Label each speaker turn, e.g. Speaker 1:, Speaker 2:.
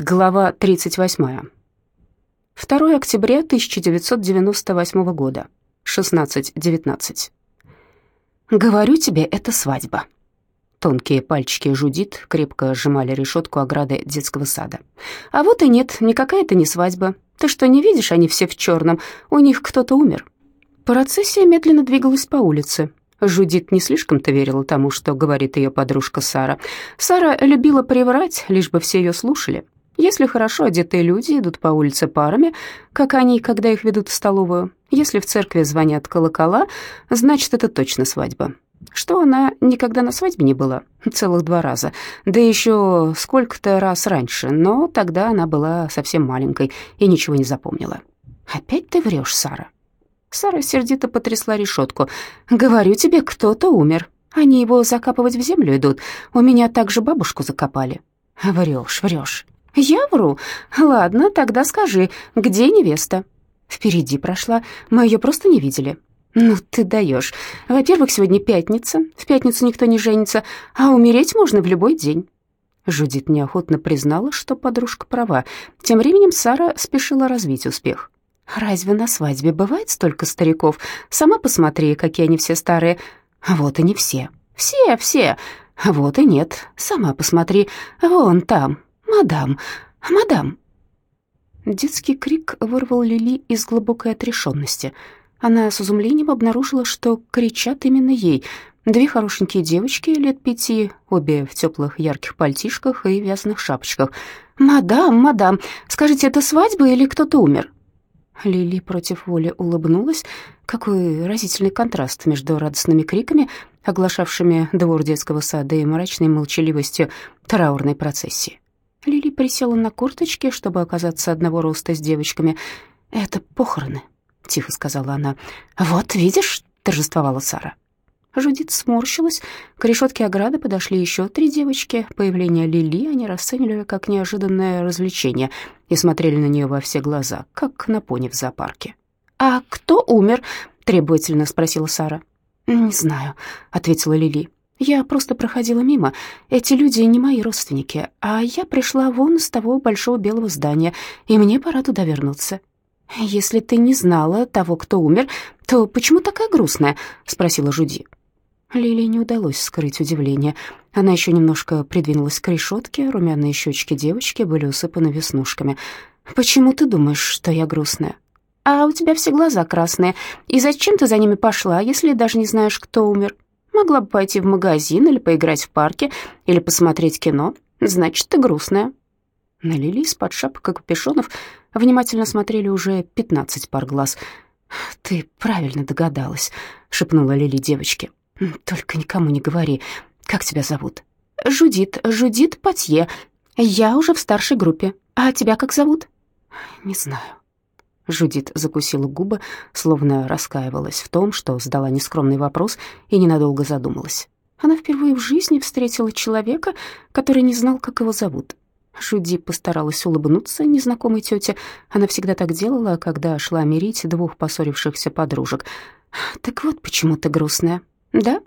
Speaker 1: Глава 38. 2 октября 1998 года, 16.19. «Говорю тебе, это свадьба». Тонкие пальчики Жудит крепко сжимали решетку ограды детского сада. «А вот и нет, никакая это не свадьба. Ты что, не видишь, они все в черном? У них кто-то умер». Процессия медленно двигалась по улице. Жудит не слишком-то верила тому, что говорит ее подружка Сара. Сара любила приврать, лишь бы все ее слушали. Если хорошо одетые люди идут по улице парами, как они, когда их ведут в столовую, если в церкви звонят колокола, значит, это точно свадьба. Что она никогда на свадьбе не была, целых два раза, да еще сколько-то раз раньше, но тогда она была совсем маленькой и ничего не запомнила. «Опять ты врешь, Сара?» Сара сердито потрясла решетку. «Говорю тебе, кто-то умер. Они его закапывать в землю идут. У меня также бабушку закопали». «Врешь, врешь». «Я вру? Ладно, тогда скажи, где невеста?» «Впереди прошла, мы ее просто не видели». «Ну ты даешь. Во-первых, сегодня пятница, в пятницу никто не женится, а умереть можно в любой день». Жудит неохотно признала, что подружка права. Тем временем Сара спешила развить успех. «Разве на свадьбе бывает столько стариков? Сама посмотри, какие они все старые. Вот и не все. Все, все. Вот и нет. Сама посмотри. Вон там, «Мадам! Мадам!» Детский крик вырвал Лили из глубокой отрешенности. Она с изумлением обнаружила, что кричат именно ей. Две хорошенькие девочки лет пяти, обе в теплых ярких пальтишках и вязаных шапочках. «Мадам, мадам, скажите, это свадьба или кто-то умер?» Лили против воли улыбнулась. Какой разительный контраст между радостными криками, оглашавшими двор детского сада, и мрачной молчаливостью траурной процессии. Лили присела на корточки, чтобы оказаться одного роста с девочками. «Это похороны», — тихо сказала она. «Вот, видишь», — торжествовала Сара. Жудит сморщилась. К решетке ограды подошли еще три девочки. Появление Лили они расценивали как неожиданное развлечение и смотрели на нее во все глаза, как на пони в зоопарке. «А кто умер?» — требовательно спросила Сара. «Не знаю», — ответила Лили. Я просто проходила мимо. Эти люди не мои родственники, а я пришла вон из того большого белого здания, и мне пора туда вернуться. Если ты не знала того, кто умер, то почему такая грустная? спросила Жуди. Лили не удалось скрыть удивление. Она еще немножко придвинулась к решетке, румяные щечки девочки были усыпаны веснушками. «Почему ты думаешь, что я грустная?» «А у тебя все глаза красные. И зачем ты за ними пошла, если даже не знаешь, кто умер?» Могла бы пойти в магазин или поиграть в парке, или посмотреть кино. Значит, ты грустная». На Лили из-под шапок и капюшонов внимательно смотрели уже пятнадцать пар глаз. «Ты правильно догадалась», — шепнула Лили девочке. «Только никому не говори. Как тебя зовут?» «Жудит, Жудит Патье. Я уже в старшей группе. А тебя как зовут?» «Не знаю». Жудит закусила губы, словно раскаивалась в том, что задала нескромный вопрос и ненадолго задумалась. Она впервые в жизни встретила человека, который не знал, как его зовут. Жуди постаралась улыбнуться незнакомой тете. Она всегда так делала, когда шла мирить двух поссорившихся подружек. «Так вот почему ты грустная, да?»